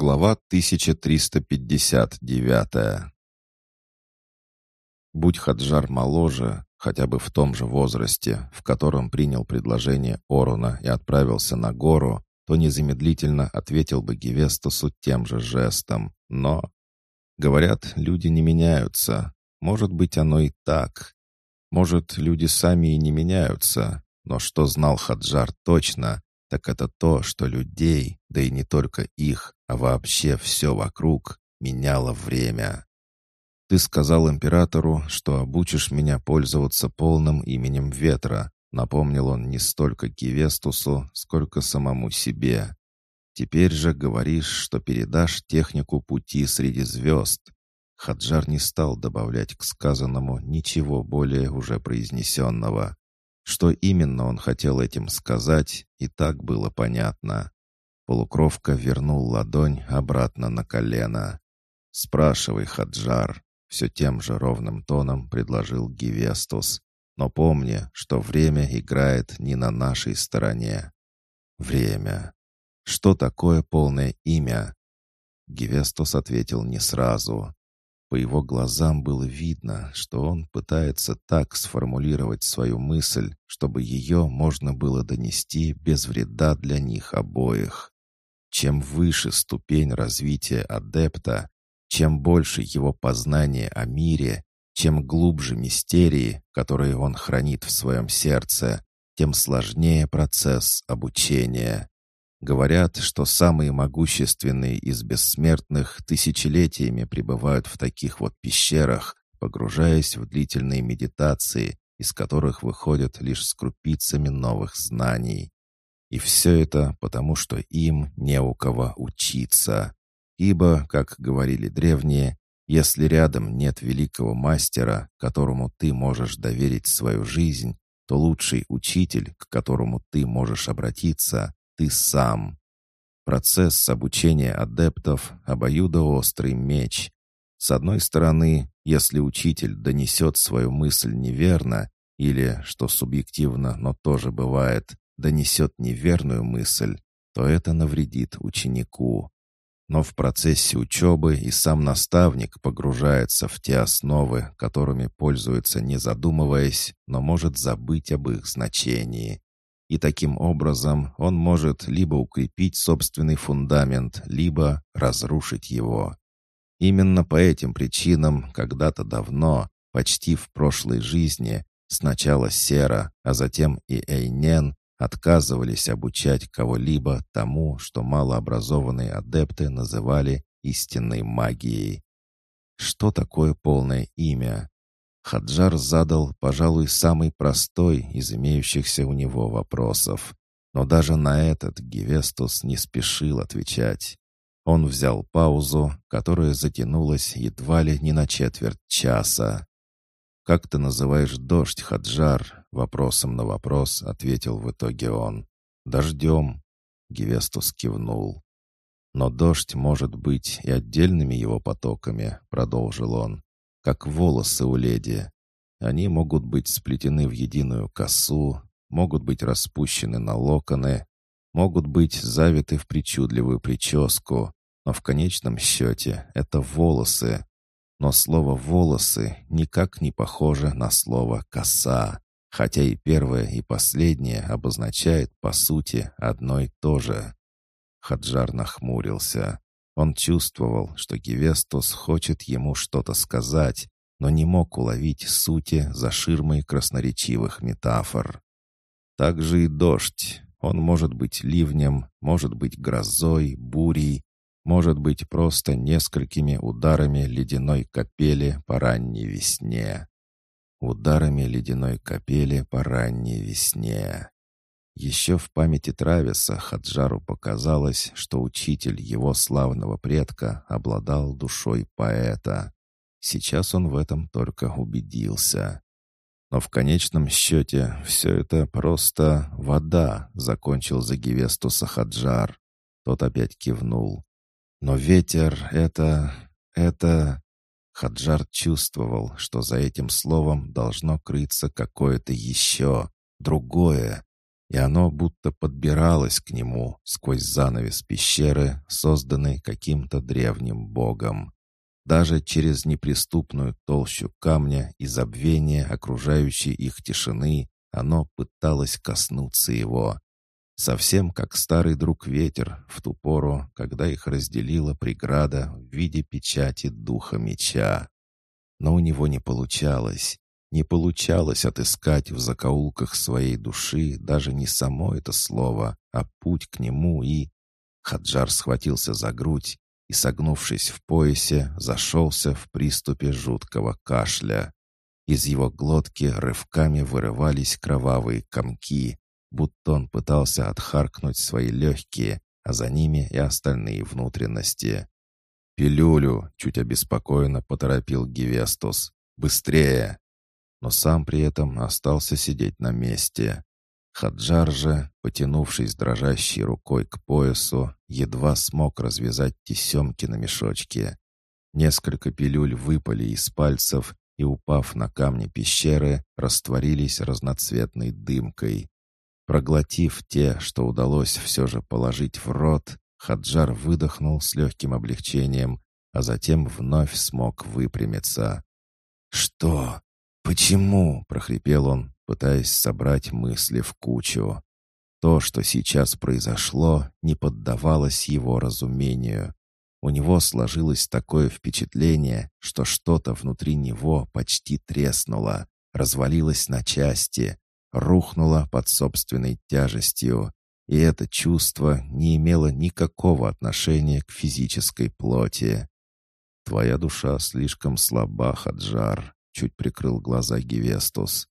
Глава 1359 Будь Хаджар моложе, хотя бы в том же возрасте, в котором принял предложение Оруна и отправился на гору, то незамедлительно ответил бы Гевестусу тем же жестом. Но, говорят, люди не меняются. Может быть, оно и так. Может, люди сами и не меняются. Но что знал Хаджар точно, так это то, что людей, да и не только их, а вообще все вокруг, меняло время. Ты сказал императору, что обучишь меня пользоваться полным именем ветра, напомнил он не столько Гевестусу, сколько самому себе. Теперь же говоришь, что передашь технику пути среди звезд. Хаджар не стал добавлять к сказанному ничего более уже произнесенного. Что именно он хотел этим сказать, и так было понятно. Полукровка вернул ладонь обратно на колено. «Спрашивай, Хаджар», — все тем же ровным тоном предложил Гевестус. «Но помни, что время играет не на нашей стороне». «Время. Что такое полное имя?» Гевестус ответил не сразу. По его глазам было видно, что он пытается так сформулировать свою мысль, чтобы ее можно было донести без вреда для них обоих. Чем выше ступень развития адепта, чем больше его познания о мире, чем глубже мистерии, которые он хранит в своем сердце, тем сложнее процесс обучения. Говорят, что самые могущественные из бессмертных тысячелетиями пребывают в таких вот пещерах, погружаясь в длительные медитации, из которых выходят лишь с крупицами новых знаний. И все это потому, что им не у кого учиться. Ибо, как говорили древние, если рядом нет великого мастера, которому ты можешь доверить свою жизнь, то лучший учитель, к которому ты можешь обратиться, ты сам. Процесс обучения адептов — обоюдоострый меч. С одной стороны, если учитель донесет свою мысль неверно, или, что субъективно, но тоже бывает, донесет неверную мысль, то это навредит ученику. Но в процессе учебы и сам наставник погружается в те основы, которыми пользуется не задумываясь, но может забыть об их значении и таким образом он может либо укрепить собственный фундамент, либо разрушить его. Именно по этим причинам когда-то давно, почти в прошлой жизни, сначала Сера, а затем и Эйнен отказывались обучать кого-либо тому, что малообразованные адепты называли истинной магией. Что такое полное имя? Хаджар задал, пожалуй, самый простой из имеющихся у него вопросов. Но даже на этот Гевестус не спешил отвечать. Он взял паузу, которая затянулась едва ли не на четверть часа. «Как ты называешь дождь, Хаджар?» Вопросом на вопрос ответил в итоге он. «Дождем», — Гевестус кивнул. «Но дождь может быть и отдельными его потоками», — продолжил он как волосы у леди. Они могут быть сплетены в единую косу, могут быть распущены на локоны, могут быть завиты в причудливую прическу, но в конечном счете это волосы. Но слово «волосы» никак не похоже на слово «коса», хотя и первое, и последнее обозначает, по сути, одно и то же. Хаджар нахмурился. Он чувствовал, что Гевестус хочет ему что-то сказать, но не мог уловить сути за ширмой красноречивых метафор. Также и дождь. Он может быть ливнем, может быть грозой, бурей, может быть просто несколькими ударами ледяной капели по ранней весне. Ударами ледяной капели по ранней весне. Еще в памяти Трависа Хаджару показалось, что учитель его славного предка обладал душой поэта. Сейчас он в этом только убедился. Но в конечном счете все это просто вода, закончил за Гевестуса Хаджар. Тот опять кивнул. Но ветер — это... это... Хаджар чувствовал, что за этим словом должно крыться какое-то еще, другое, и оно будто подбиралось к нему сквозь занавес пещеры, созданной каким-то древним богом. Даже через неприступную толщу камня и забвение окружающей их тишины оно пыталось коснуться его. Совсем как старый друг ветер в ту пору, когда их разделила преграда в виде печати духа меча. Но у него не получалось. Не получалось отыскать в закоулках своей души даже не само это слово, а путь к нему и... Хаджар схватился за грудь и, согнувшись в поясе, зашелся в приступе жуткого кашля. Из его глотки рывками вырывались кровавые комки, будто он пытался отхаркнуть свои легкие, а за ними и остальные внутренности. «Пилюлю!» — чуть обеспокоенно поторопил Гевестус. «Быстрее!» Но сам при этом остался сидеть на месте. Хаджар же, потянувшись дрожащей рукой к поясу, едва смог развязать тесемки на мешочке. Несколько пилюль выпали из пальцев и, упав на камни пещеры, растворились разноцветной дымкой. Проглотив те, что удалось все же положить в рот, Хаджар выдохнул с легким облегчением, а затем вновь смог выпрямиться. «Что?» «Почему?» — прохрипел он, пытаясь собрать мысли в кучу. То, что сейчас произошло, не поддавалось его разумению. У него сложилось такое впечатление, что что-то внутри него почти треснуло, развалилось на части, рухнуло под собственной тяжестью, и это чувство не имело никакого отношения к физической плоти. «Твоя душа слишком слаба, Хаджар», чуть прикрыл глаза Гевестус.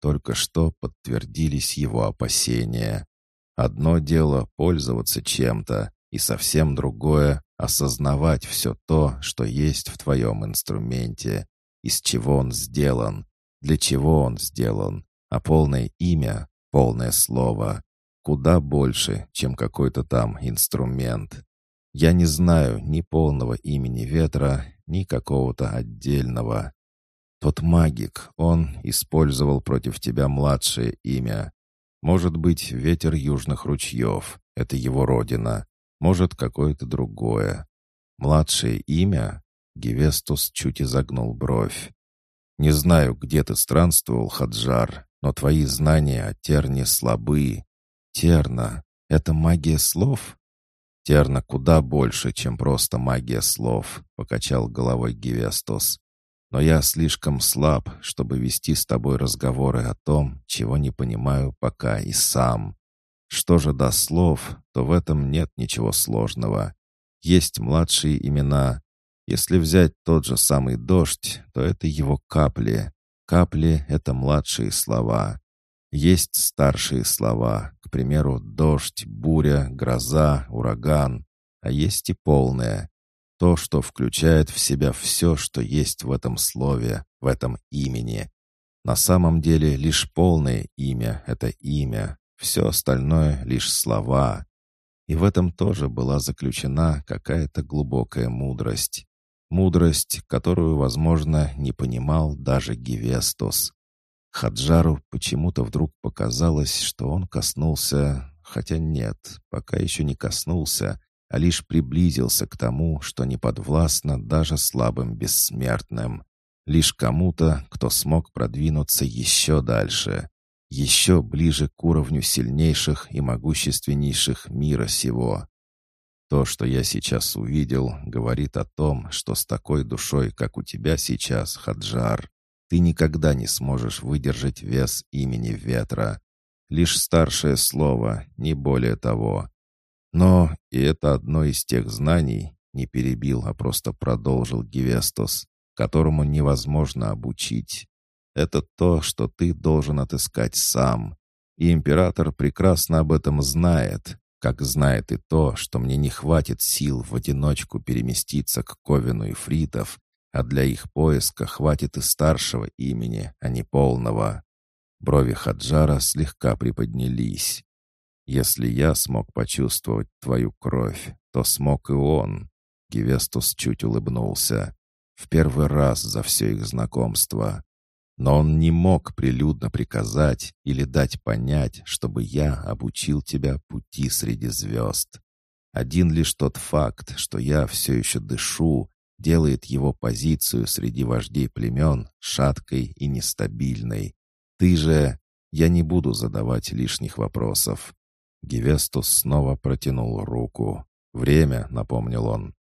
Только что подтвердились его опасения. Одно дело пользоваться чем-то, и совсем другое — осознавать все то, что есть в твоем инструменте, из чего он сделан, для чего он сделан, а полное имя, полное слово куда больше, чем какой-то там инструмент. Я не знаю ни полного имени ветра, ни какого-то отдельного. Тот магик, он использовал против тебя младшее имя. Может быть, ветер южных ручьев. Это его родина. Может, какое-то другое. Младшее имя? Гевестус чуть изогнул бровь. Не знаю, где ты странствовал, Хаджар, но твои знания о Терне слабы. Терна — это магия слов? Терна куда больше, чем просто магия слов, покачал головой Гевестус но я слишком слаб, чтобы вести с тобой разговоры о том, чего не понимаю пока и сам. Что же до слов, то в этом нет ничего сложного. Есть младшие имена. Если взять тот же самый дождь, то это его капли. Капли — это младшие слова. Есть старшие слова, к примеру, дождь, буря, гроза, ураган. А есть и полные. То, что включает в себя все, что есть в этом слове, в этом имени. На самом деле лишь полное имя — это имя, все остальное — лишь слова. И в этом тоже была заключена какая-то глубокая мудрость. Мудрость, которую, возможно, не понимал даже Гевестос. Хаджару почему-то вдруг показалось, что он коснулся, хотя нет, пока еще не коснулся, а лишь приблизился к тому, что не подвластно даже слабым бессмертным. Лишь кому-то, кто смог продвинуться еще дальше, еще ближе к уровню сильнейших и могущественнейших мира сего. То, что я сейчас увидел, говорит о том, что с такой душой, как у тебя сейчас, Хаджар, ты никогда не сможешь выдержать вес имени ветра. Лишь старшее слово, не более того. Но, и это одно из тех знаний, не перебил, а просто продолжил Гевестос, которому невозможно обучить. Это то, что ты должен отыскать сам. И император прекрасно об этом знает, как знает и то, что мне не хватит сил в одиночку переместиться к Ковину и Фритов, а для их поиска хватит и старшего имени, а не полного. Брови Хаджара слегка приподнялись. Если я смог почувствовать твою кровь, то смог и он». Гевестус чуть улыбнулся. В первый раз за все их знакомство. Но он не мог прилюдно приказать или дать понять, чтобы я обучил тебя пути среди звезд. Один лишь тот факт, что я все еще дышу, делает его позицию среди вождей племен шаткой и нестабильной. Ты же... Я не буду задавать лишних вопросов. Гевестус снова протянул руку. «Время», — напомнил он.